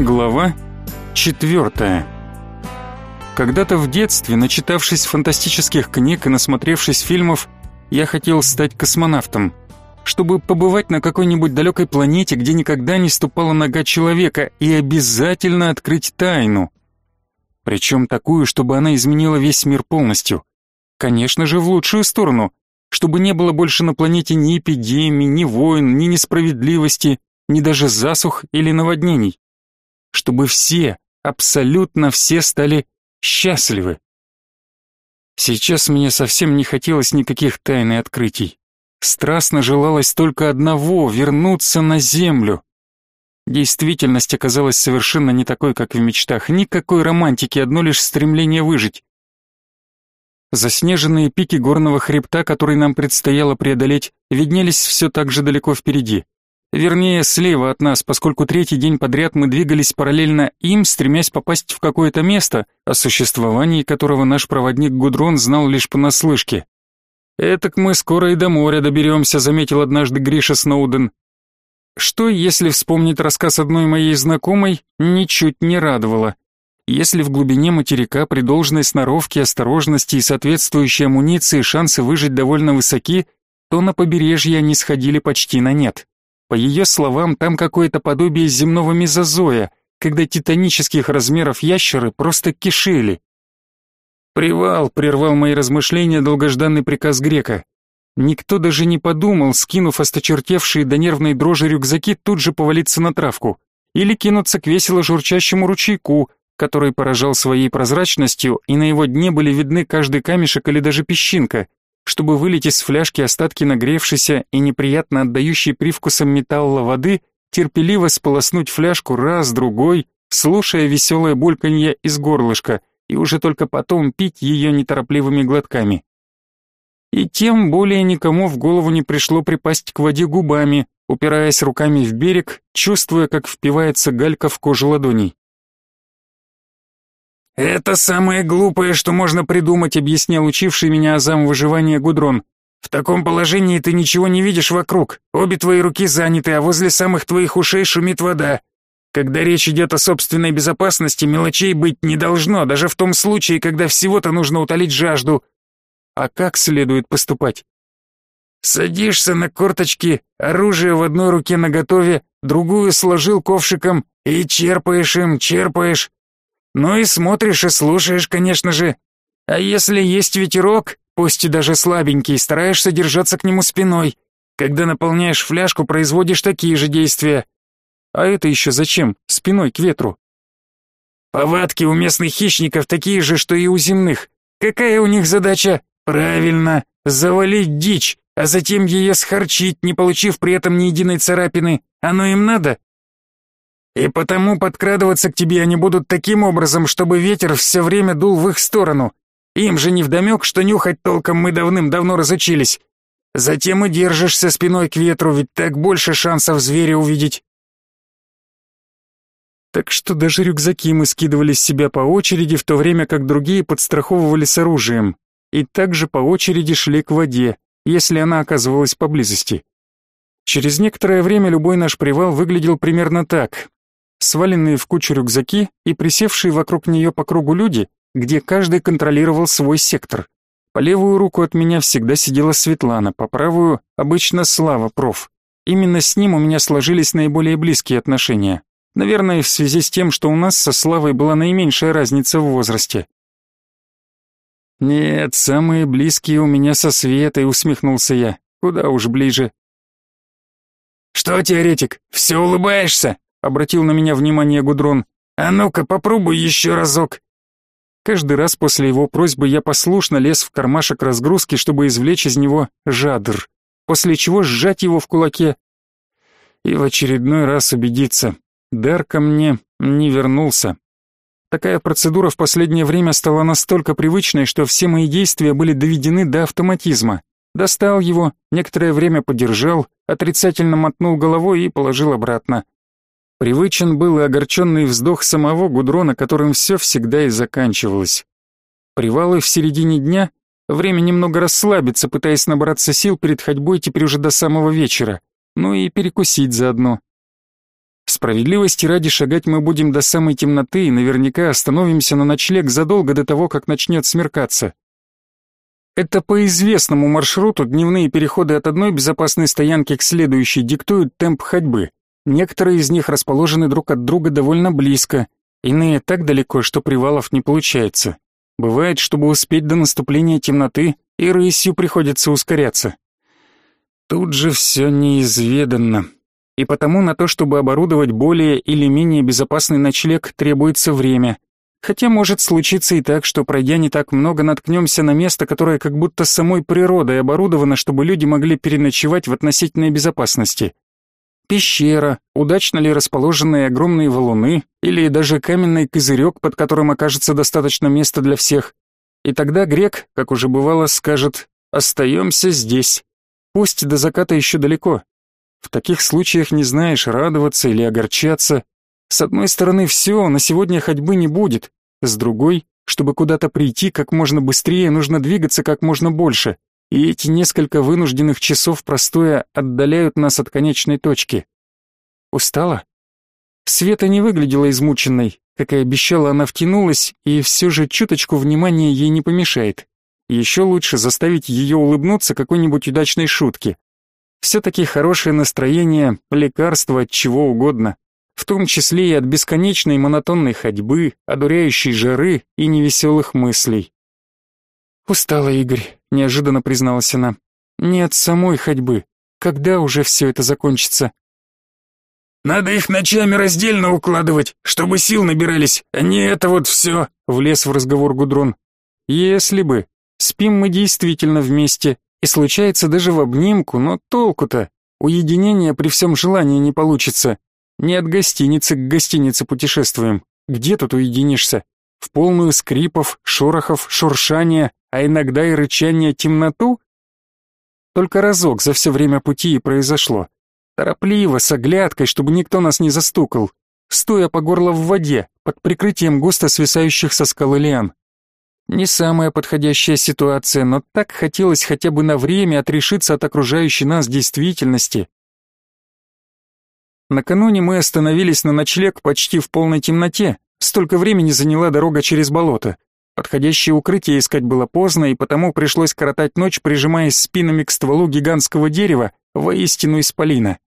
Глава четвертая. Когда-то в детстве, начитавшись фантастических книг и насмотревшись фильмов, я хотел стать космонавтом, чтобы побывать на какой-нибудь далекой планете, где никогда не ступала нога человека, и обязательно открыть тайну. Причем такую, чтобы она изменила весь мир полностью. Конечно же, в лучшую сторону, чтобы не было больше на планете ни эпидемий, ни войн, ни несправедливости, ни даже засух или наводнений чтобы все, абсолютно все стали счастливы. Сейчас мне совсем не хотелось никаких тайн открытий. Страстно желалось только одного — вернуться на землю. Действительность оказалась совершенно не такой, как в мечтах. Никакой романтики, одно лишь стремление выжить. Заснеженные пики горного хребта, который нам предстояло преодолеть, виднелись все так же далеко впереди. Вернее, слева от нас, поскольку третий день подряд мы двигались параллельно им, стремясь попасть в какое-то место, о существовании которого наш проводник Гудрон знал лишь понаслышке. «Этак мы скоро и до моря доберемся», — заметил однажды Гриша Сноуден. Что, если вспомнить рассказ одной моей знакомой, ничуть не радовало. Если в глубине материка при должной сноровке, осторожности и соответствующей амуниции шансы выжить довольно высоки, то на побережье они сходили почти на нет. По ее словам, там какое-то подобие земного мезозоя, когда титанических размеров ящеры просто кишели. «Привал!» — прервал мои размышления долгожданный приказ грека. Никто даже не подумал, скинув осточертевшие до нервной дрожи рюкзаки, тут же повалиться на травку или кинуться к весело журчащему ручейку, который поражал своей прозрачностью, и на его дне были видны каждый камешек или даже песчинка чтобы вылить из фляжки остатки нагревшейся и неприятно отдающей привкусом металла воды, терпеливо сполоснуть фляжку раз, другой, слушая веселое бульканье из горлышка, и уже только потом пить ее неторопливыми глотками. И тем более никому в голову не пришло припасть к воде губами, упираясь руками в берег, чувствуя, как впивается галька в кожу ладоней. «Это самое глупое, что можно придумать», — объяснял учивший меня азам выживания Гудрон. «В таком положении ты ничего не видишь вокруг. Обе твои руки заняты, а возле самых твоих ушей шумит вода. Когда речь идет о собственной безопасности, мелочей быть не должно, даже в том случае, когда всего-то нужно утолить жажду. А как следует поступать? Садишься на корточки, оружие в одной руке наготове, другую сложил ковшиком и черпаешь им, черпаешь. Ну и смотришь и слушаешь, конечно же. А если есть ветерок, пусть и даже слабенький, стараешься держаться к нему спиной. Когда наполняешь фляжку, производишь такие же действия. А это еще зачем? Спиной к ветру. Повадки у местных хищников такие же, что и у земных. Какая у них задача? Правильно, завалить дичь, а затем ее схарчить, не получив при этом ни единой царапины. Оно им надо? И потому подкрадываться к тебе они будут таким образом, чтобы ветер все время дул в их сторону. Им же не вдомек, что нюхать толком мы давным-давно разучились. Затем и держишься спиной к ветру, ведь так больше шансов зверя увидеть. Так что даже рюкзаки мы скидывали с себя по очереди, в то время как другие подстраховывали с оружием. И также по очереди шли к воде, если она оказывалась поблизости. Через некоторое время любой наш привал выглядел примерно так сваленные в кучу рюкзаки и присевшие вокруг нее по кругу люди, где каждый контролировал свой сектор. По левую руку от меня всегда сидела Светлана, по правую — обычно Слава, проф. Именно с ним у меня сложились наиболее близкие отношения. Наверное, в связи с тем, что у нас со Славой была наименьшая разница в возрасте. «Нет, самые близкие у меня со Светой», — усмехнулся я. «Куда уж ближе». «Что, теоретик, все улыбаешься?» Обратил на меня внимание Гудрон. А ну-ка, попробуй еще разок. Каждый раз после его просьбы я послушно лез в кармашек разгрузки, чтобы извлечь из него жадр, после чего сжать его в кулаке и в очередной раз убедиться, дар ко мне не вернулся. Такая процедура в последнее время стала настолько привычной, что все мои действия были доведены до автоматизма. Достал его, некоторое время подержал, отрицательно мотнул головой и положил обратно. Привычен был и огорченный вздох самого Гудрона, которым все всегда и заканчивалось. Привалы в середине дня, время немного расслабиться, пытаясь набраться сил перед ходьбой теперь уже до самого вечера, ну и перекусить заодно. Справедливости ради шагать мы будем до самой темноты и наверняка остановимся на ночлег задолго до того, как начнет смеркаться. Это по известному маршруту дневные переходы от одной безопасной стоянки к следующей диктуют темп ходьбы. Некоторые из них расположены друг от друга довольно близко, иные так далеко, что привалов не получается. Бывает, чтобы успеть до наступления темноты, и рысью приходится ускоряться. Тут же все неизведанно и потому на то, чтобы оборудовать более или менее безопасный ночлег, требуется время. Хотя может случиться и так, что пройдя не так много, наткнемся на место, которое как будто самой природой оборудовано, чтобы люди могли переночевать в относительной безопасности. Пещера, удачно ли расположенные огромные валуны, или даже каменный козырек, под которым окажется достаточно места для всех. И тогда грек, как уже бывало, скажет «остаемся здесь». Пусть до заката еще далеко, в таких случаях не знаешь, радоваться или огорчаться. С одной стороны, все, на сегодня ходьбы не будет. С другой, чтобы куда-то прийти как можно быстрее, нужно двигаться как можно больше. И эти несколько вынужденных часов простоя отдаляют нас от конечной точки. Устала? Света не выглядела измученной. Как и обещала, она втянулась, и все же чуточку внимания ей не помешает. Еще лучше заставить ее улыбнуться какой-нибудь удачной шутке. Все-таки хорошее настроение – лекарство от чего угодно, в том числе и от бесконечной монотонной ходьбы, одуряющей жары и невеселых мыслей. «Устала, Игорь», – неожиданно призналась она. «Не от самой ходьбы. Когда уже все это закончится?» «Надо их ночами раздельно укладывать, чтобы сил набирались, а не это вот все», — влез в разговор Гудрон. «Если бы. Спим мы действительно вместе, и случается даже в обнимку, но толку-то? Уединения при всем желании не получится. Не от гостиницы к гостинице путешествуем. Где тут уединишься? В полную скрипов, шорохов, шуршания, а иногда и рычания темноту? Только разок за все время пути и произошло. Торопливо, с оглядкой, чтобы никто нас не застукал. Стоя по горло в воде, под прикрытием густо свисающих со скалы лиан. Не самая подходящая ситуация, но так хотелось хотя бы на время отрешиться от окружающей нас действительности. Накануне мы остановились на ночлег почти в полной темноте. Столько времени заняла дорога через болото. Подходящее укрытие искать было поздно, и потому пришлось коротать ночь, прижимаясь спинами к стволу гигантского дерева, воистину исполина.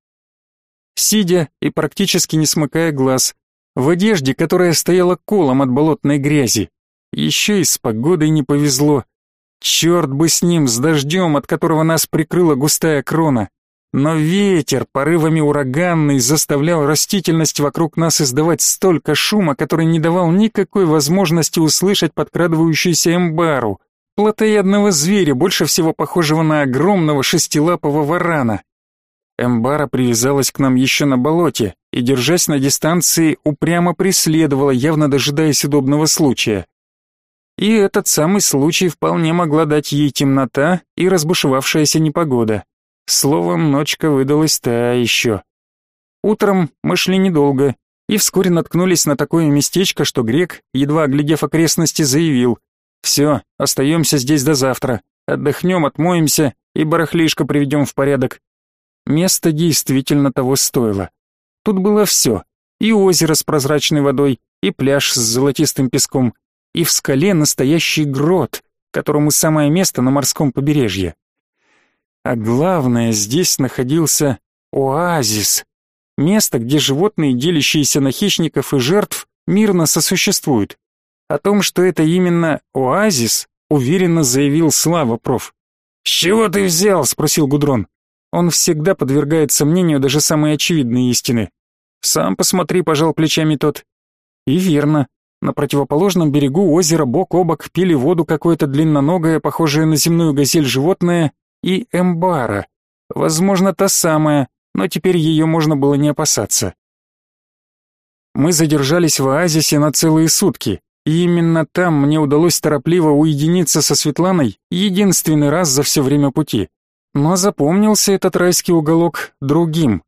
Сидя и практически не смыкая глаз, в одежде, которая стояла колом от болотной грязи, еще и с погодой не повезло. Черт бы с ним, с дождем, от которого нас прикрыла густая крона. Но ветер, порывами ураганный, заставлял растительность вокруг нас издавать столько шума, который не давал никакой возможности услышать подкрадывающуюся эмбару, плотоядного зверя, больше всего похожего на огромного шестилапого варана. Эмбара привязалась к нам еще на болоте и, держась на дистанции, упрямо преследовала, явно дожидаясь удобного случая. И этот самый случай вполне могла дать ей темнота и разбушевавшаяся непогода. Словом, ночка выдалась та еще. Утром мы шли недолго и вскоре наткнулись на такое местечко, что грек, едва оглядев окрестности, заявил «Все, остаемся здесь до завтра, отдохнем, отмоемся и барахлишко приведем в порядок». Место действительно того стоило. Тут было все, и озеро с прозрачной водой, и пляж с золотистым песком, и в скале настоящий грот, которому самое место на морском побережье. А главное, здесь находился оазис, место, где животные, делящиеся на хищников и жертв, мирно сосуществуют. О том, что это именно оазис, уверенно заявил Слава проф. «С чего ты взял?» — спросил Гудрон. Он всегда подвергает сомнению даже самые очевидные истины. «Сам посмотри», — пожал плечами тот. И верно. На противоположном берегу озера бок о бок пили воду какое-то длинноногое, похожее на земную газель животное, и эмбара. Возможно, та самая, но теперь ее можно было не опасаться. Мы задержались в оазисе на целые сутки, и именно там мне удалось торопливо уединиться со Светланой единственный раз за все время пути. Но запомнился этот райский уголок другим.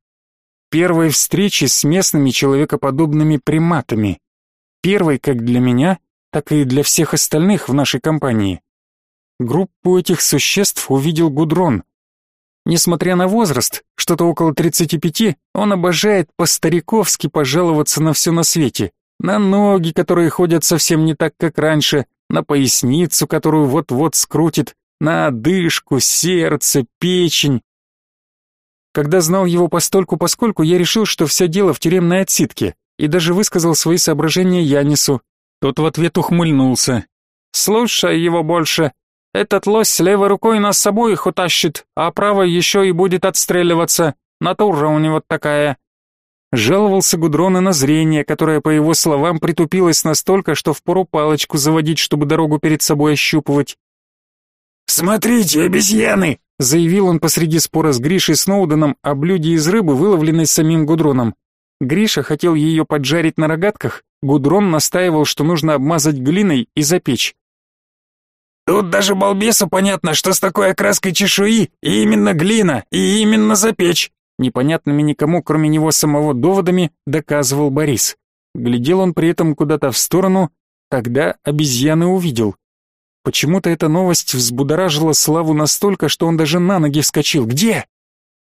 Первой встречи с местными человекоподобными приматами первой как для меня, так и для всех остальных в нашей компании. Группу этих существ увидел Гудрон. Несмотря на возраст, что-то около 35, он обожает по-стариковски пожаловаться на все на свете. На ноги, которые ходят совсем не так, как раньше, на поясницу, которую вот-вот скрутит, на одышку, сердце, печень. Когда знал его постольку-поскольку, я решил, что все дело в тюремной отсидке, и даже высказал свои соображения Янису. Тот в ответ ухмыльнулся. «Слушай его больше. Этот лось левой рукой нас с обоих утащит, а правой еще и будет отстреливаться. Натура у него такая». Жаловался Гудрон на зрение, которое, по его словам, притупилось настолько, что впору палочку заводить, чтобы дорогу перед собой ощупывать. «Смотрите, обезьяны!» — заявил он посреди спора с Гришей Сноуденом о блюде из рыбы, выловленной самим Гудроном. Гриша хотел ее поджарить на рогатках, Гудрон настаивал, что нужно обмазать глиной и запечь. Тут даже балбесу понятно, что с такой окраской чешуи и именно глина, и именно запечь. Непонятными никому, кроме него самого доводами, доказывал Борис. Глядел он при этом куда-то в сторону, тогда обезьяны увидел. Почему-то эта новость взбудоражила Славу настолько, что он даже на ноги вскочил. «Где?»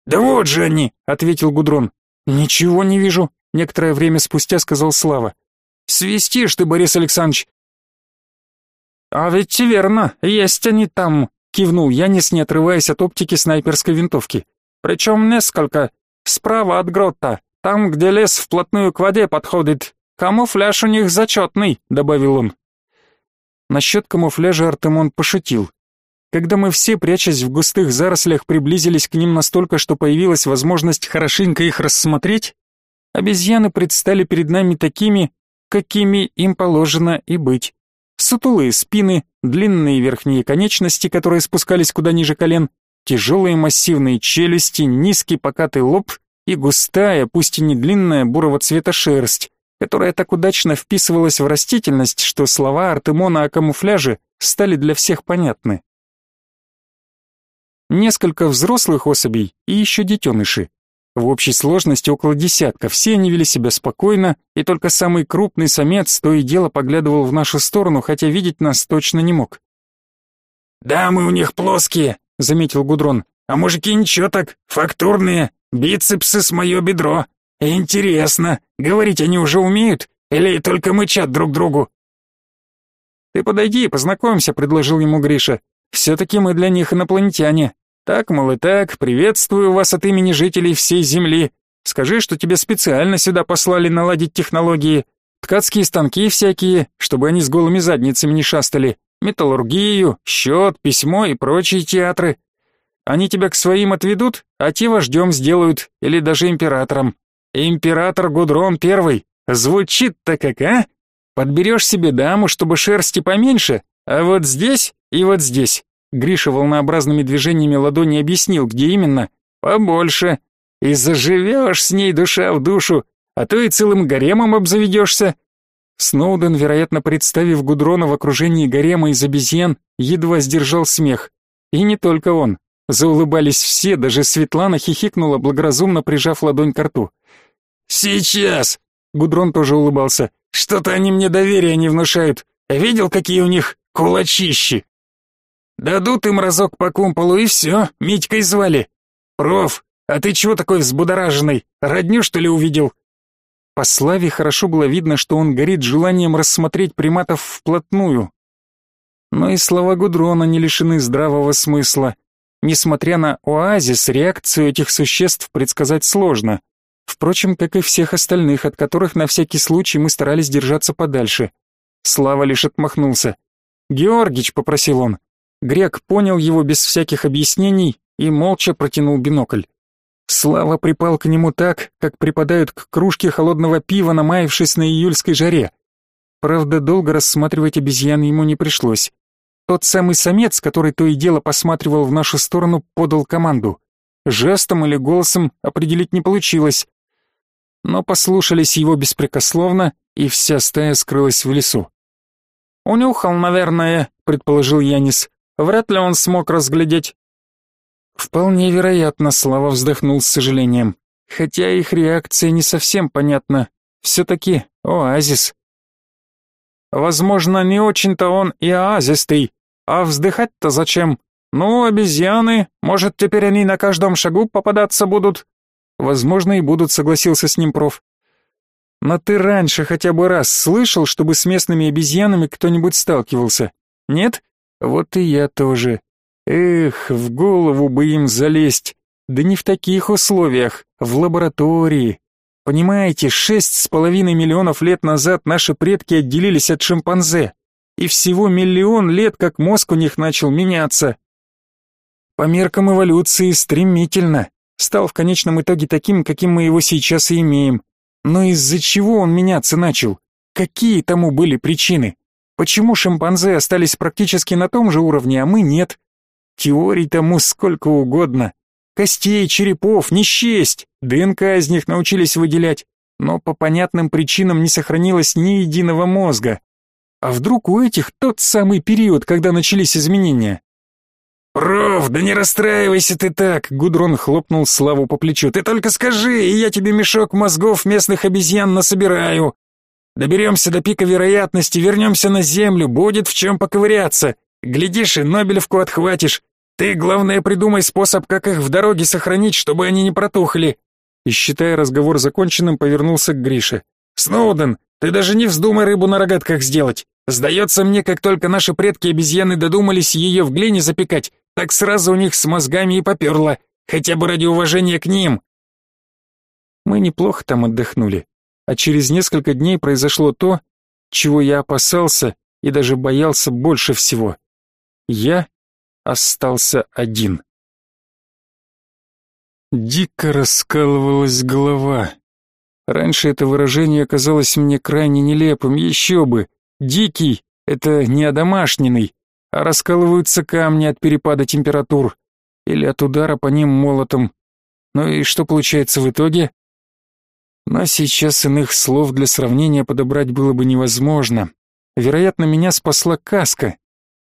«Да вот же они!» — ответил Гудрон. «Ничего не вижу», — некоторое время спустя сказал Слава. «Свистишь ты, Борис Александрович!» «А ведь верно, есть они там», — кивнул Янис, не отрываясь от оптики снайперской винтовки. «Причем несколько. Справа от грота, там, где лес вплотную к воде подходит. Камуфляж у них зачетный», — добавил он. Насчет камуфляжа Артемон пошутил. Когда мы все, прячась в густых зарослях, приблизились к ним настолько, что появилась возможность хорошенько их рассмотреть, обезьяны предстали перед нами такими, какими им положено и быть. Сутулые спины, длинные верхние конечности, которые спускались куда ниже колен, тяжелые массивные челюсти, низкий покатый лоб и густая, пусть и не длинная, бурого цвета шерсть, которая так удачно вписывалась в растительность, что слова Артемона о камуфляже стали для всех понятны несколько взрослых особей и еще детеныши. В общей сложности около десятка, все они вели себя спокойно, и только самый крупный самец то и дело поглядывал в нашу сторону, хотя видеть нас точно не мог. «Да, мы у них плоские», — заметил Гудрон, «а мужики ничего так, фактурные, бицепсы с мое бедро. Интересно, говорить они уже умеют или только мычат друг другу?» «Ты подойди и познакомься», — предложил ему Гриша. «Все-таки мы для них инопланетяне, так, мол, и так, приветствую вас от имени жителей всей Земли. Скажи, что тебя специально сюда послали наладить технологии. Ткацкие станки всякие, чтобы они с голыми задницами не шастали. Металлургию, счет, письмо и прочие театры. Они тебя к своим отведут, а те вождем сделают, или даже императором. Император Гудрон Первый. Звучит-то как, а? Подберешь себе даму, чтобы шерсти поменьше, а вот здесь и вот здесь Гриша волнообразными движениями ладони объяснил, где именно. Побольше. И заживешь с ней душа в душу, а то и целым гаремом обзаведешься. Сноуден, вероятно, представив Гудрона в окружении гарема из обезьян, едва сдержал смех. И не только он. Заулыбались все, даже Светлана хихикнула, благоразумно прижав ладонь к рту. «Сейчас!» Гудрон тоже улыбался. «Что-то они мне доверия не внушают. Видел, какие у них кулачищи?» Дадут им разок по кумполу и все, Митькой звали. Проф, а ты чего такой взбудораженный? Родню, что ли, увидел?» По Славе хорошо было видно, что он горит желанием рассмотреть приматов вплотную. Но и слова Гудрона не лишены здравого смысла. Несмотря на оазис, реакцию этих существ предсказать сложно. Впрочем, как и всех остальных, от которых на всякий случай мы старались держаться подальше. Слава лишь отмахнулся. «Георгич», — попросил он, Грек понял его без всяких объяснений и молча протянул бинокль. Слава припал к нему так, как припадают к кружке холодного пива, намаявшись на июльской жаре. Правда, долго рассматривать обезьян ему не пришлось. Тот самый самец, который то и дело посматривал в нашу сторону, подал команду. Жестом или голосом определить не получилось. Но послушались его беспрекословно, и вся стая скрылась в лесу. «Унюхал, наверное», — предположил Янис. Вряд ли он смог разглядеть. Вполне вероятно, Слава вздохнул с сожалением. Хотя их реакция не совсем понятна. Все-таки оазис. Возможно, не очень-то он и оазистый. А вздыхать-то зачем? Ну, обезьяны, может, теперь они на каждом шагу попадаться будут? Возможно, и будут, согласился с ним проф. Но ты раньше хотя бы раз слышал, чтобы с местными обезьянами кто-нибудь сталкивался? Нет? Вот и я тоже. Эх, в голову бы им залезть. Да не в таких условиях, в лаборатории. Понимаете, шесть с половиной миллионов лет назад наши предки отделились от шимпанзе. И всего миллион лет, как мозг у них начал меняться. По меркам эволюции стремительно. Стал в конечном итоге таким, каким мы его сейчас и имеем. Но из-за чего он меняться начал? Какие тому были причины? Почему шимпанзе остались практически на том же уровне, а мы нет? Теорий тому сколько угодно. Костей, черепов, не счесть. ДНК из них научились выделять. Но по понятным причинам не сохранилось ни единого мозга. А вдруг у этих тот самый период, когда начались изменения? «Проф, да не расстраивайся ты так!» — Гудрон хлопнул Славу по плечу. «Ты только скажи, и я тебе мешок мозгов местных обезьян насобираю. Доберемся до пика вероятности, вернемся на Землю, будет в чем поковыряться. Глядишь, и Нобелевку отхватишь. Ты, главное, придумай способ, как их в дороге сохранить, чтобы они не протухли». И, считая разговор законченным, повернулся к Грише. «Сноуден, ты даже не вздумай рыбу на рогатках сделать. Сдается мне, как только наши предки-обезьяны додумались ее в глине запекать, так сразу у них с мозгами и поперло, хотя бы ради уважения к ним. Мы неплохо там отдохнули, а через несколько дней произошло то, чего я опасался и даже боялся больше всего. Я остался один. Дико раскалывалась голова. Раньше это выражение казалось мне крайне нелепым, еще бы. Дикий — это не одомашненный, а раскалываются камни от перепада температур или от удара по ним молотом. Ну и что получается в итоге? Но сейчас иных слов для сравнения подобрать было бы невозможно. Вероятно, меня спасла каска.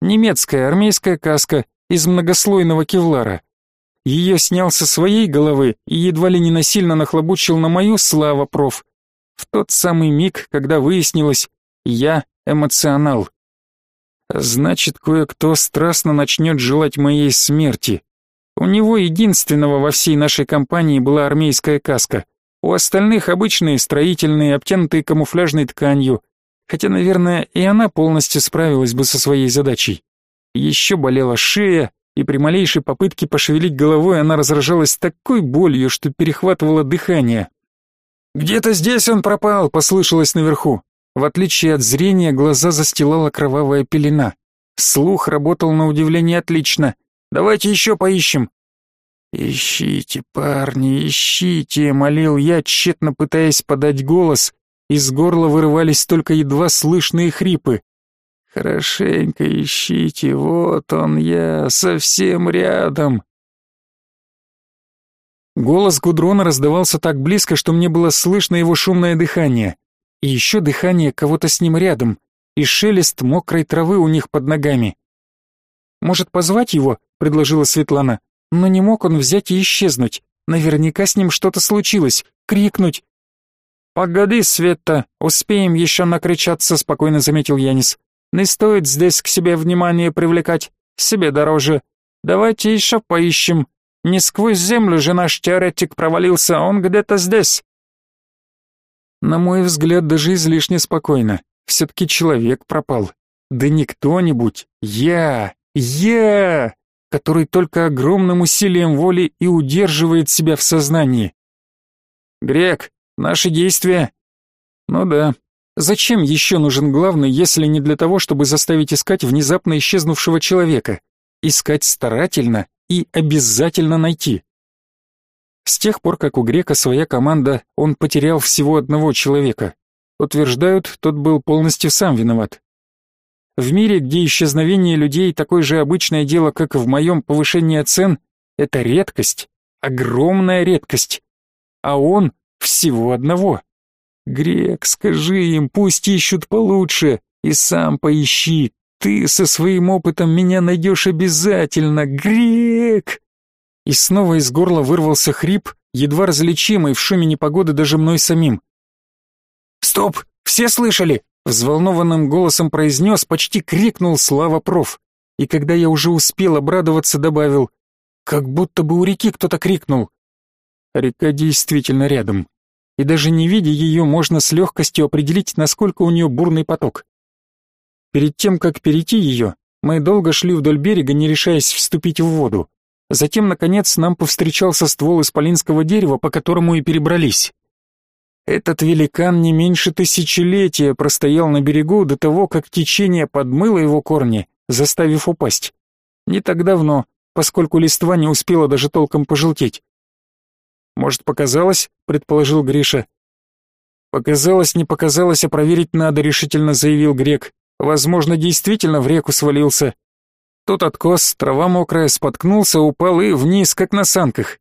Немецкая армейская каска из многослойного кевлара. Ее снял со своей головы и едва ли не насильно нахлобучил на мою слава проф. В тот самый миг, когда выяснилось, я эмоционал. Значит, кое-кто страстно начнет желать моей смерти. У него единственного во всей нашей компании была армейская каска. У остальных обычные строительные, обтянутые камуфляжной тканью. Хотя, наверное, и она полностью справилась бы со своей задачей. Еще болела шея, и при малейшей попытке пошевелить головой она разражалась такой болью, что перехватывало дыхание. «Где-то здесь он пропал», — послышалось наверху. В отличие от зрения, глаза застилала кровавая пелена. Слух работал на удивление отлично. Давайте еще поищем. Ищите, парни, ищите, молил я, тщетно пытаясь подать голос. Из горла вырывались только едва слышные хрипы. Хорошенько ищите, вот он я, совсем рядом. Голос Гудрона раздавался так близко, что мне было слышно его шумное дыхание и еще дыхание кого-то с ним рядом, и шелест мокрой травы у них под ногами. «Может, позвать его?» — предложила Светлана. Но не мог он взять и исчезнуть. Наверняка с ним что-то случилось. Крикнуть. «Погоди, Света, успеем еще накричаться», — спокойно заметил Янис. «Не стоит здесь к себе внимание привлекать. Себе дороже. Давайте еще поищем. Не сквозь землю же наш теоретик провалился, он где-то здесь». На мой взгляд, даже излишне спокойно. Все-таки человек пропал. Да не кто-нибудь. Я! Я! Который только огромным усилием воли и удерживает себя в сознании. Грек, наши действия. Ну да. Зачем еще нужен главный, если не для того, чтобы заставить искать внезапно исчезнувшего человека? Искать старательно и обязательно найти. С тех пор, как у Грека своя команда, он потерял всего одного человека. Утверждают, тот был полностью сам виноват. В мире, где исчезновение людей такое же обычное дело, как и в моем повышении цен, это редкость, огромная редкость. А он всего одного. Грек, скажи им, пусть ищут получше, и сам поищи. Ты со своим опытом меня найдешь обязательно, Грек! И снова из горла вырвался хрип, едва различимый в шуме непогоды даже мной самим. «Стоп! Все слышали?» Взволнованным голосом произнес, почти крикнул Слава проф. и когда я уже успел обрадоваться, добавил, как будто бы у реки кто-то крикнул. Река действительно рядом, и даже не видя ее, можно с легкостью определить, насколько у нее бурный поток. Перед тем, как перейти ее, мы долго шли вдоль берега, не решаясь вступить в воду. Затем, наконец, нам повстречался ствол исполинского дерева, по которому и перебрались. Этот великан не меньше тысячелетия простоял на берегу до того, как течение подмыло его корни, заставив упасть. Не так давно, поскольку листва не успела даже толком пожелтеть. «Может, показалось?» — предположил Гриша. «Показалось, не показалось, а проверить надо», — решительно заявил Грек. «Возможно, действительно в реку свалился». Тут откос, трава мокрая, споткнулся, упал и вниз, как на санках.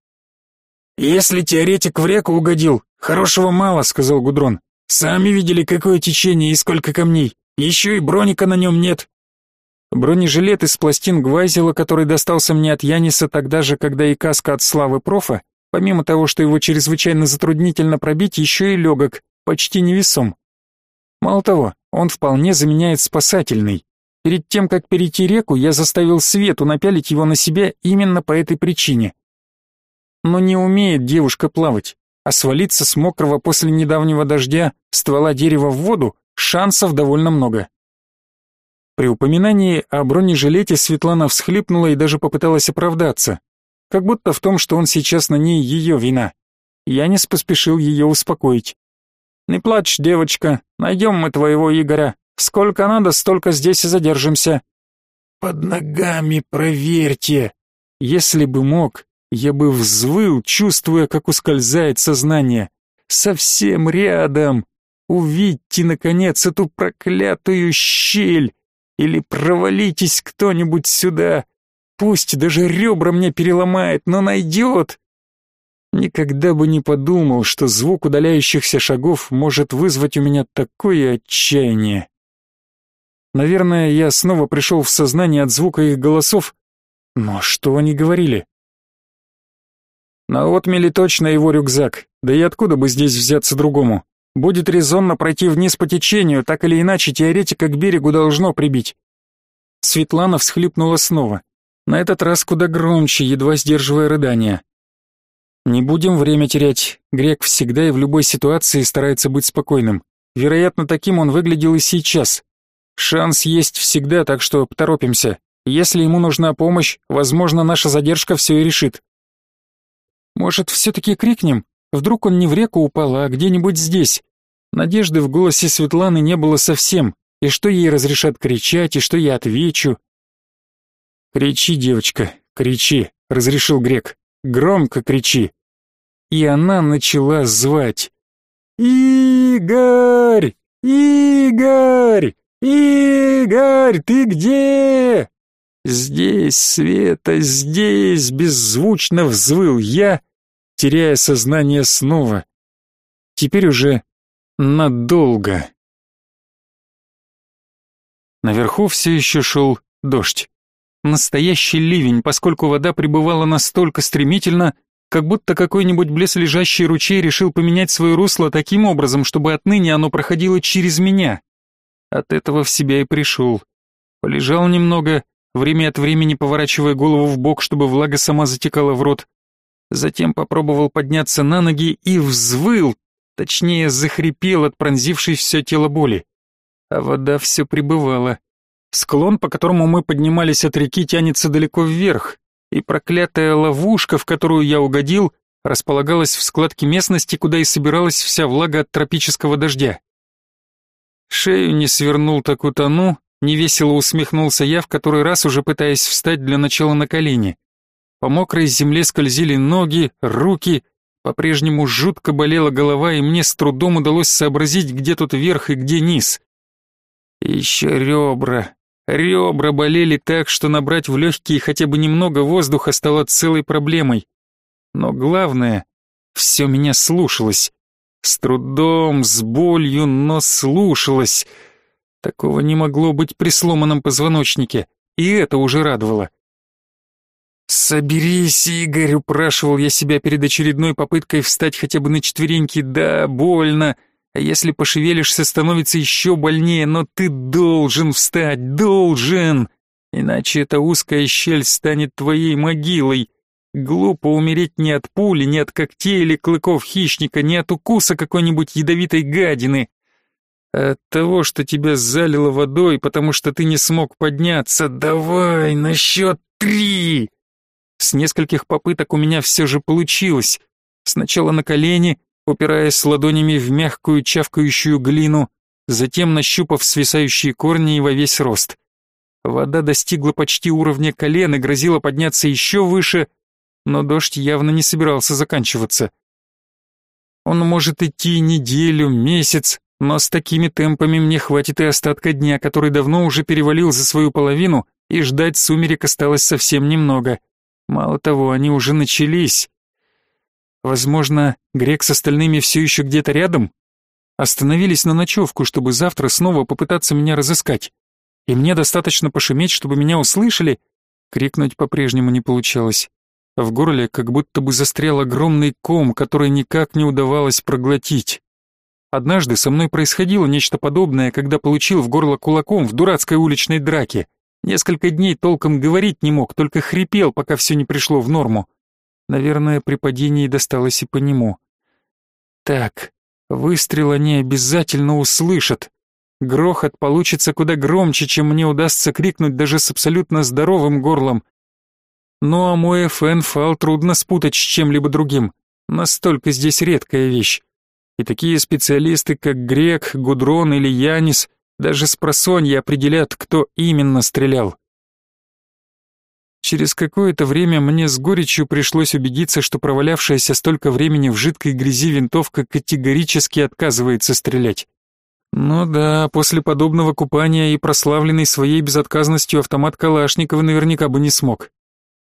«Если теоретик в реку угодил, хорошего мало», — сказал Гудрон. «Сами видели, какое течение и сколько камней. Еще и броника на нем нет». Бронежилет из пластин Гвайзела, который достался мне от Яниса тогда же, когда и каска от Славы Профа, помимо того, что его чрезвычайно затруднительно пробить, еще и легок, почти невесом. Мало того, он вполне заменяет спасательный. Перед тем, как перейти реку, я заставил Свету напялить его на себя именно по этой причине. Но не умеет девушка плавать, а свалиться с мокрого после недавнего дождя ствола дерева в воду шансов довольно много. При упоминании о бронежилете Светлана всхлипнула и даже попыталась оправдаться, как будто в том, что он сейчас на ней ее вина. Я не поспешил ее успокоить. «Не плачь, девочка, найдем мы твоего Игоря, Сколько надо, столько здесь и задержимся. Под ногами проверьте. Если бы мог, я бы взвыл, чувствуя, как ускользает сознание. Совсем рядом. Увидьте, наконец, эту проклятую щель. Или провалитесь кто-нибудь сюда. Пусть даже ребра мне переломает, но найдет. Никогда бы не подумал, что звук удаляющихся шагов может вызвать у меня такое отчаяние. Наверное, я снова пришел в сознание от звука их голосов. Но что они говорили? На отмели точно его рюкзак, да и откуда бы здесь взяться другому? Будет резонно пройти вниз по течению, так или иначе теоретика к берегу должно прибить. Светлана всхлипнула снова. На этот раз куда громче, едва сдерживая рыдания. Не будем время терять. Грек всегда и в любой ситуации старается быть спокойным. Вероятно, таким он выглядел и сейчас. Шанс есть всегда, так что поторопимся. Если ему нужна помощь, возможно, наша задержка все и решит. Может, все-таки крикнем? Вдруг он не в реку упал, а где-нибудь здесь? Надежды в голосе Светланы не было совсем. И что ей разрешат кричать, и что я отвечу? «Кричи, девочка, кричи», — разрешил Грек. «Громко кричи». И она начала звать. «Игорь! Игорь!» «Игорь, ты где?» «Здесь, Света, здесь!» — беззвучно взвыл я, теряя сознание снова. Теперь уже надолго. Наверху все еще шел дождь. Настоящий ливень, поскольку вода прибывала настолько стремительно, как будто какой-нибудь близлежащий ручей решил поменять свое русло таким образом, чтобы отныне оно проходило через меня. От этого в себя и пришел. Полежал немного, время от времени поворачивая голову в бок, чтобы влага сама затекала в рот. Затем попробовал подняться на ноги и взвыл, точнее захрипел от пронзившей все тело боли. А вода все прибывала. Склон, по которому мы поднимались от реки, тянется далеко вверх, и проклятая ловушка, в которую я угодил, располагалась в складке местности, куда и собиралась вся влага от тропического дождя. Шею не свернул, так утону, невесело усмехнулся я, в который раз уже пытаясь встать для начала на колени. По мокрой земле скользили ноги, руки, по-прежнему жутко болела голова, и мне с трудом удалось сообразить, где тут верх и где низ. И еще ребра. Ребра болели так, что набрать в легкие хотя бы немного воздуха стало целой проблемой. Но главное, все меня слушалось. С трудом, с болью, но слушалась. Такого не могло быть при сломанном позвоночнике, и это уже радовало. «Соберись, Игорь!» — упрашивал я себя перед очередной попыткой встать хотя бы на четвереньки. «Да, больно. А если пошевелишься, становится еще больнее, но ты должен встать, должен!» Иначе эта узкая щель станет твоей могилой. Глупо умереть не от пули, не от когтей или клыков хищника, не от укуса какой-нибудь ядовитой гадины, от того, что тебя залило водой, потому что ты не смог подняться. Давай, на счет три! С нескольких попыток у меня все же получилось. Сначала на колени, упираясь ладонями в мягкую чавкающую глину, затем нащупав свисающие корни и во весь рост. Вода достигла почти уровня колен и грозила подняться еще выше, но дождь явно не собирался заканчиваться. Он может идти неделю, месяц, но с такими темпами мне хватит и остатка дня, который давно уже перевалил за свою половину, и ждать сумерек осталось совсем немного. Мало того, они уже начались. Возможно, Грек с остальными все еще где-то рядом? Остановились на ночевку, чтобы завтра снова попытаться меня разыскать и мне достаточно пошуметь, чтобы меня услышали, крикнуть по-прежнему не получалось. В горле как будто бы застрял огромный ком, который никак не удавалось проглотить. Однажды со мной происходило нечто подобное, когда получил в горло кулаком в дурацкой уличной драке. Несколько дней толком говорить не мог, только хрипел, пока все не пришло в норму. Наверное, при падении досталось и по нему. Так, выстрел они обязательно услышат. Грохот получится куда громче, чем мне удастся крикнуть даже с абсолютно здоровым горлом. Ну а мой ФН-фал трудно спутать с чем-либо другим. Настолько здесь редкая вещь. И такие специалисты, как Грек, Гудрон или Янис, даже с просонья определят, кто именно стрелял. Через какое-то время мне с горечью пришлось убедиться, что провалявшаяся столько времени в жидкой грязи винтовка категорически отказывается стрелять. Ну да, после подобного купания и прославленный своей безотказностью автомат Калашникова наверняка бы не смог.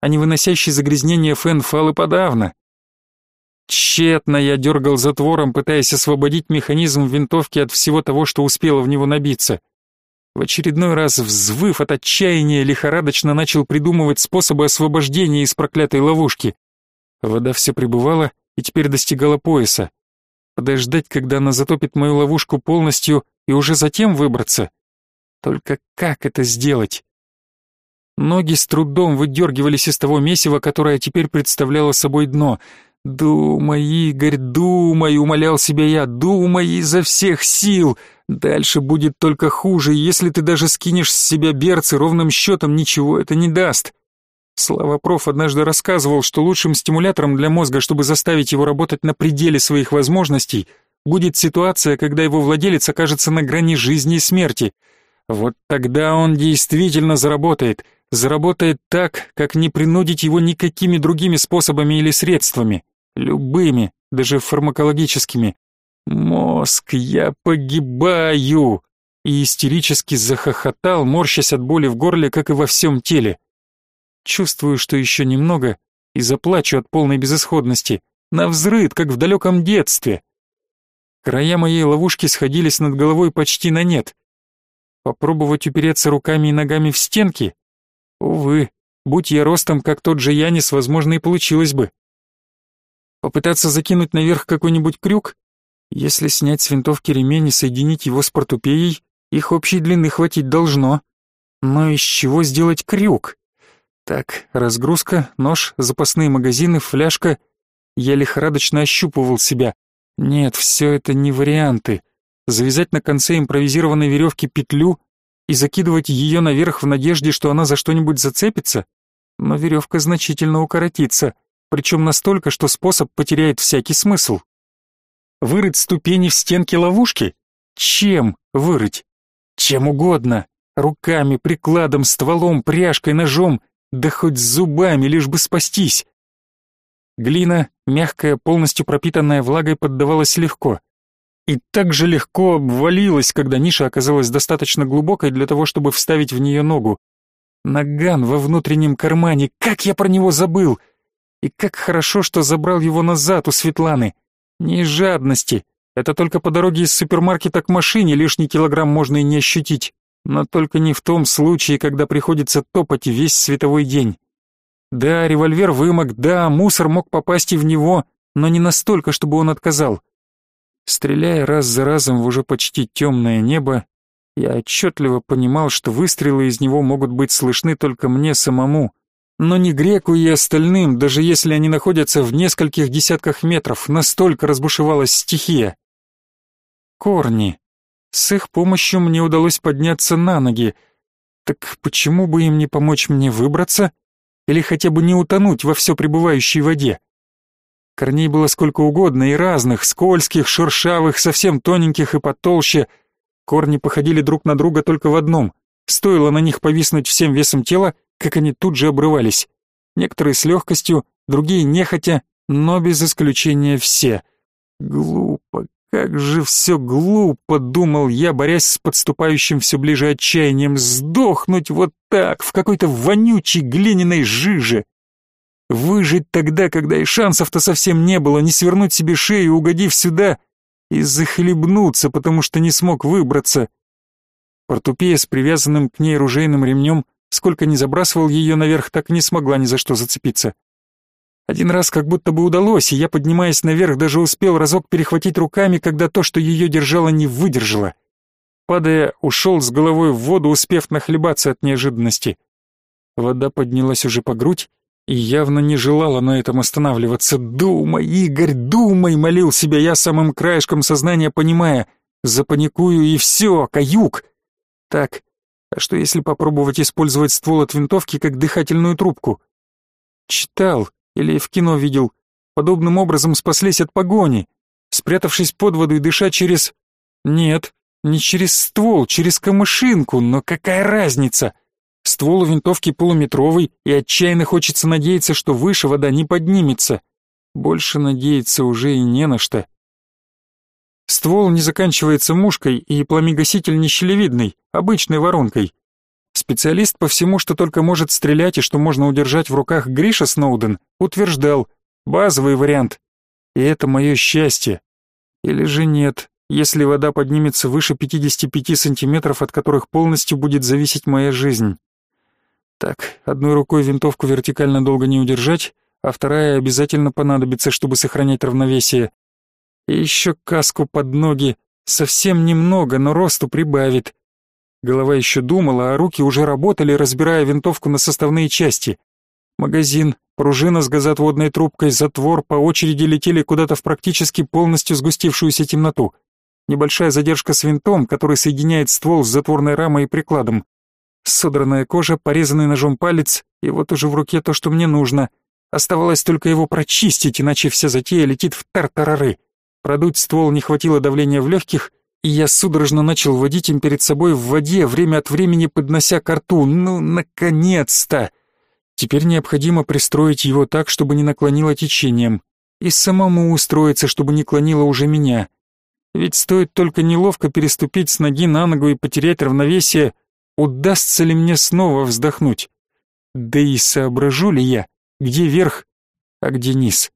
А не выносящий загрязнение фен-фал и подавно. Тщетно я дергал затвором, пытаясь освободить механизм винтовки от всего того, что успело в него набиться. В очередной раз, взвыв от отчаяния, лихорадочно начал придумывать способы освобождения из проклятой ловушки. Вода все прибывала и теперь достигала пояса подождать, когда она затопит мою ловушку полностью, и уже затем выбраться. Только как это сделать? Ноги с трудом выдергивались из того месива, которое теперь представляло собой дно. «Думай, Игорь, думай!» — умолял себя я. «Думай изо всех сил! Дальше будет только хуже, если ты даже скинешь с себя берцы, ровным счетом ничего это не даст!» Слава проф однажды рассказывал, что лучшим стимулятором для мозга, чтобы заставить его работать на пределе своих возможностей, будет ситуация, когда его владелец окажется на грани жизни и смерти. Вот тогда он действительно заработает, заработает так, как не принудить его никакими другими способами или средствами, любыми, даже фармакологическими. Мозг, я погибаю! И истерически захохотал, морщась от боли в горле, как и во всем теле. Чувствую, что еще немного и заплачу от полной безысходности, на взрыд, как в далеком детстве. Края моей ловушки сходились над головой почти на нет. Попробовать упереться руками и ногами в стенки? Увы, будь я ростом, как тот же Янис, возможно, и получилось бы. Попытаться закинуть наверх какой-нибудь крюк? Если снять с винтовки ремень и соединить его с портупеей, их общей длины хватить должно. Но из чего сделать крюк? Так, разгрузка, нож, запасные магазины, фляжка. Я лихорадочно ощупывал себя. Нет, все это не варианты. Завязать на конце импровизированной веревки петлю и закидывать ее наверх в надежде, что она за что-нибудь зацепится? Но веревка значительно укоротится, причем настолько, что способ потеряет всякий смысл. Вырыть ступени в стенке ловушки? Чем вырыть? Чем угодно. Руками, прикладом, стволом, пряжкой, ножом — да хоть зубами, лишь бы спастись. Глина, мягкая, полностью пропитанная влагой, поддавалась легко. И так же легко обвалилась, когда ниша оказалась достаточно глубокой для того, чтобы вставить в нее ногу. Наган во внутреннем кармане, как я про него забыл! И как хорошо, что забрал его назад у Светланы. Не из жадности. Это только по дороге из супермаркета к машине лишний килограмм можно и не ощутить но только не в том случае, когда приходится топать весь световой день. Да, револьвер вымок, да, мусор мог попасть и в него, но не настолько, чтобы он отказал. Стреляя раз за разом в уже почти темное небо, Я отчетливо понимал, что выстрелы из него могут быть слышны только мне самому, но не греку и остальным, даже если они находятся в нескольких десятках метров, настолько разбушевалась стихия. Корни. С их помощью мне удалось подняться на ноги. Так почему бы им не помочь мне выбраться? Или хотя бы не утонуть во все пребывающей воде? Корней было сколько угодно и разных, скользких, шершавых, совсем тоненьких и потолще. Корни походили друг на друга только в одном. Стоило на них повиснуть всем весом тела, как они тут же обрывались. Некоторые с легкостью, другие нехотя, но без исключения все. Глупо, как же все глупо, думал я, борясь с подступающим все ближе отчаянием, сдохнуть вот так, в какой-то вонючей глиняной жиже. Выжить тогда, когда и шансов-то совсем не было, не свернуть себе шею, угодив сюда, и захлебнуться, потому что не смог выбраться. Портупея с привязанным к ней ружейным ремнем, сколько ни забрасывал ее наверх, так не смогла ни за что зацепиться. Один раз как будто бы удалось, и я, поднимаясь наверх, даже успел разок перехватить руками, когда то, что ее держало, не выдержало. Падая, ушел с головой в воду, успев нахлебаться от неожиданности. Вода поднялась уже по грудь, и явно не желала на этом останавливаться. «Думай, Игорь, думай!» — молил себя я самым краешком сознания, понимая. «Запаникую, и все, каюк!» «Так, а что если попробовать использовать ствол от винтовки как дыхательную трубку?» Читал или в кино видел. Подобным образом спаслись от погони, спрятавшись под воду и дыша через... Нет, не через ствол, через камышинку, но какая разница?» Ствол у винтовки полуметровый, и отчаянно хочется надеяться, что выше вода не поднимется. Больше надеяться уже и не на что. Ствол не заканчивается мушкой, и пламегаситель не щелевидный, обычной воронкой. Специалист по всему, что только может стрелять и что можно удержать в руках Гриша Сноуден, утверждал, базовый вариант. И это мое счастье. Или же нет, если вода поднимется выше 55 сантиметров, от которых полностью будет зависеть моя жизнь. Так, одной рукой винтовку вертикально долго не удержать, а вторая обязательно понадобится, чтобы сохранять равновесие. И еще каску под ноги, совсем немного, но росту прибавит. Голова еще думала, а руки уже работали, разбирая винтовку на составные части. Магазин, пружина с газоотводной трубкой, затвор по очереди летели куда-то в практически полностью сгустившуюся темноту. Небольшая задержка с винтом, который соединяет ствол с затворной рамой и прикладом. Содранная кожа, порезанный ножом палец, и вот уже в руке то, что мне нужно. Оставалось только его прочистить, иначе вся затея летит в тартарары. Продуть ствол не хватило давления в легких, и я судорожно начал водить им перед собой в воде, время от времени поднося к рту. Ну, наконец-то! Теперь необходимо пристроить его так, чтобы не наклонило течением, и самому устроиться, чтобы не клонило уже меня. Ведь стоит только неловко переступить с ноги на ногу и потерять равновесие, Удастся ли мне снова вздохнуть? Да и соображу ли я, где верх, а где низ?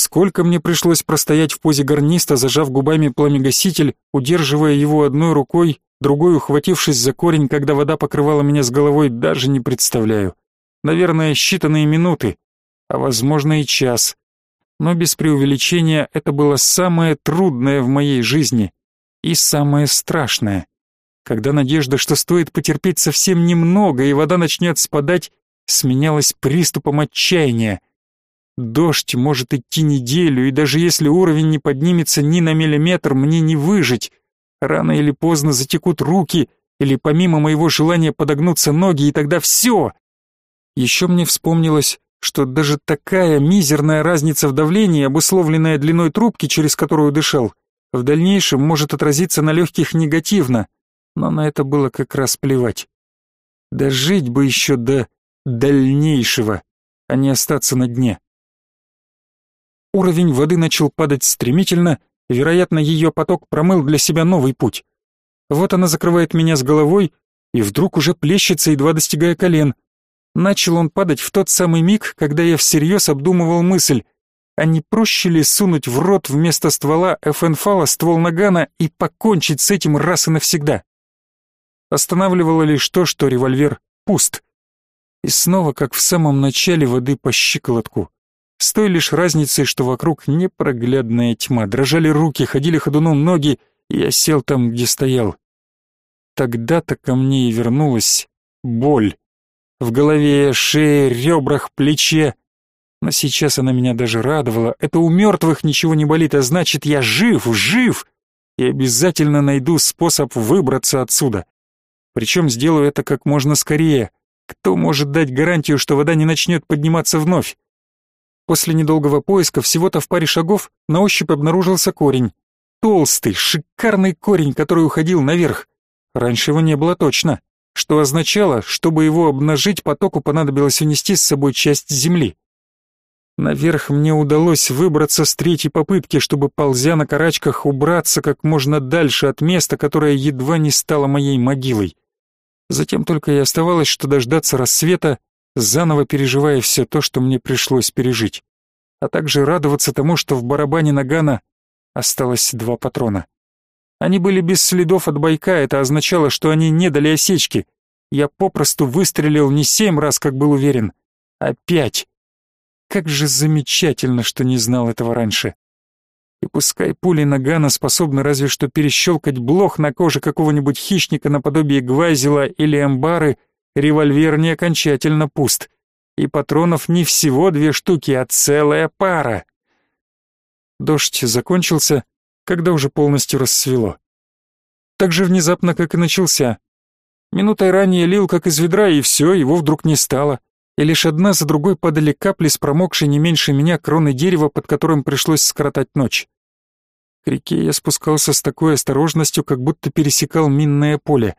Сколько мне пришлось простоять в позе гарниста, зажав губами пламегаситель, удерживая его одной рукой, другой ухватившись за корень, когда вода покрывала меня с головой, даже не представляю. Наверное, считанные минуты, а возможно и час. Но без преувеличения это было самое трудное в моей жизни. И самое страшное, когда надежда, что стоит потерпеть совсем немного, и вода начнет спадать, сменялась приступом отчаяния. Дождь может идти неделю, и даже если уровень не поднимется ни на миллиметр, мне не выжить. Рано или поздно затекут руки, или помимо моего желания подогнуться ноги, и тогда все. Еще мне вспомнилось, что даже такая мизерная разница в давлении, обусловленная длиной трубки, через которую дышал, в дальнейшем может отразиться на легких негативно, но на это было как раз плевать. Да жить бы еще до дальнейшего, а не остаться на дне. Уровень воды начал падать стремительно, вероятно, ее поток промыл для себя новый путь. Вот она закрывает меня с головой, и вдруг уже плещется, едва достигая колен. Начал он падать в тот самый миг, когда я всерьез обдумывал мысль — а не проще ли сунуть в рот вместо ствола ФНФАЛа ствол нагана и покончить с этим раз и навсегда? Останавливало лишь то, что револьвер пуст. И снова, как в самом начале, воды по щиколотку. С той лишь разницей, что вокруг непроглядная тьма, дрожали руки, ходили ходуном ноги, Я сел там, где стоял. Тогда-то ко мне и вернулась боль. В голове, шее, ребрах, плече. Но сейчас она меня даже радовала. Это у мертвых ничего не болит, а значит, я жив, жив! И обязательно найду способ выбраться отсюда. Причем сделаю это как можно скорее. Кто может дать гарантию, что вода не начнет подниматься вновь? После недолгого поиска, всего-то в паре шагов, на ощупь обнаружился корень. Толстый, шикарный корень, который уходил наверх. Раньше его не было точно, что означало, чтобы его обнажить, потоку понадобилось унести с собой часть земли. Наверх мне удалось выбраться с третьей попытки, чтобы, ползя на карачках, убраться как можно дальше от места, которое едва не стало моей могилой. Затем только и оставалось, что дождаться рассвета, заново переживая все то, что мне пришлось пережить, а также радоваться тому, что в барабане нагана осталось два патрона. Они были без следов от бойка, это означало, что они не дали осечки. Я попросту выстрелил не семь раз, как был уверен, а пять. Как же замечательно, что не знал этого раньше. И пускай пули Нагана способны разве что перещелкать блох на коже какого-нибудь хищника наподобие гвазила или амбары, револьвер не окончательно пуст. И патронов не всего две штуки, а целая пара. Дождь закончился, когда уже полностью рассвело. Так же внезапно, как и начался. Минутой ранее лил как из ведра, и все, его вдруг не стало и лишь одна за другой падали капли с промокшей не меньше меня кроны дерева, под которым пришлось скоротать ночь. К реке я спускался с такой осторожностью, как будто пересекал минное поле.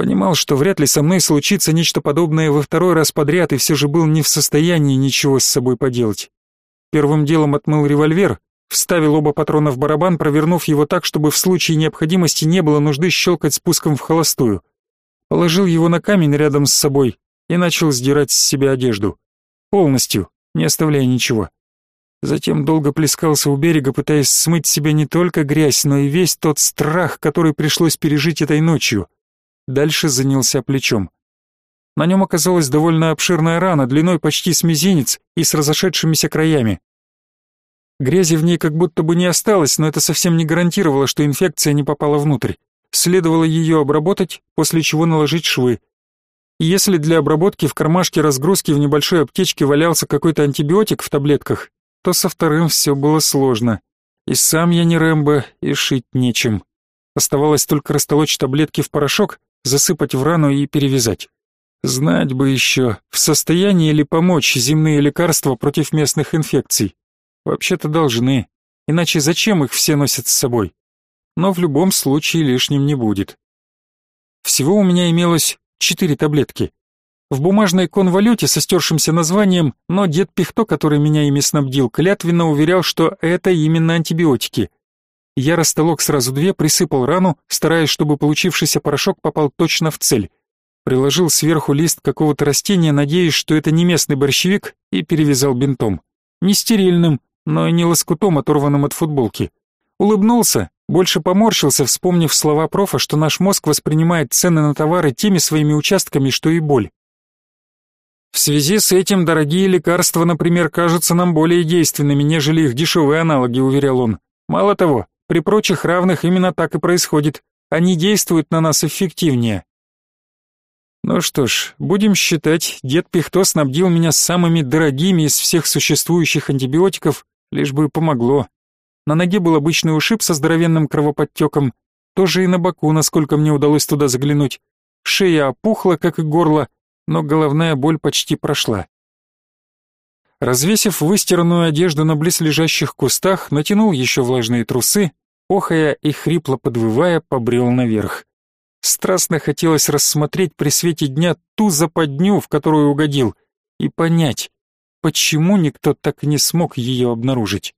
Понимал, что вряд ли со мной случится нечто подобное во второй раз подряд, и все же был не в состоянии ничего с собой поделать. Первым делом отмыл револьвер, вставил оба патрона в барабан, провернув его так, чтобы в случае необходимости не было нужды щелкать спуском в холостую. Положил его на камень рядом с собой, и начал сдирать с себя одежду. Полностью, не оставляя ничего. Затем долго плескался у берега, пытаясь смыть с себя не только грязь, но и весь тот страх, который пришлось пережить этой ночью. Дальше занялся плечом. На нем оказалась довольно обширная рана, длиной почти с мизинец и с разошедшимися краями. Грязи в ней как будто бы не осталось, но это совсем не гарантировало, что инфекция не попала внутрь. Следовало ее обработать, после чего наложить швы. Если для обработки в кармашке разгрузки в небольшой аптечке валялся какой-то антибиотик в таблетках, то со вторым все было сложно. И сам я не Рэмбо, и шить нечем. Оставалось только растолочь таблетки в порошок, засыпать в рану и перевязать. Знать бы еще, в состоянии ли помочь земные лекарства против местных инфекций. Вообще-то должны, иначе зачем их все носят с собой? Но в любом случае лишним не будет. Всего у меня имелось четыре таблетки. В бумажной конвалюте со стершимся названием, но дед Пихто, который меня ими снабдил, клятвенно уверял, что это именно антибиотики. Я растолок сразу две, присыпал рану, стараясь, чтобы получившийся порошок попал точно в цель. Приложил сверху лист какого-то растения, надеясь, что это не местный борщевик, и перевязал бинтом. Не стерильным, но и не лоскутом, оторванным от футболки. Улыбнулся, больше поморщился, вспомнив слова профа, что наш мозг воспринимает цены на товары теми своими участками, что и боль. В связи с этим дорогие лекарства, например, кажутся нам более действенными, нежели их дешевые аналоги, уверял он. Мало того, при прочих равных именно так и происходит. Они действуют на нас эффективнее. Ну что ж, будем считать, дед Пихто снабдил меня самыми дорогими из всех существующих антибиотиков, лишь бы помогло. На ноге был обычный ушиб со здоровенным кровоподтеком, тоже и на боку, насколько мне удалось туда заглянуть. Шея опухла, как и горло, но головная боль почти прошла. Развесив выстиранную одежду на близлежащих кустах, натянул еще влажные трусы, охая и хрипло подвывая, побрел наверх. Страстно хотелось рассмотреть при свете дня ту западню, в которую угодил, и понять, почему никто так и не смог ее обнаружить.